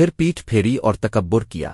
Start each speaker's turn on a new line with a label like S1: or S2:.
S1: پھر پیٹھ پھیری اور تکبر کیا۔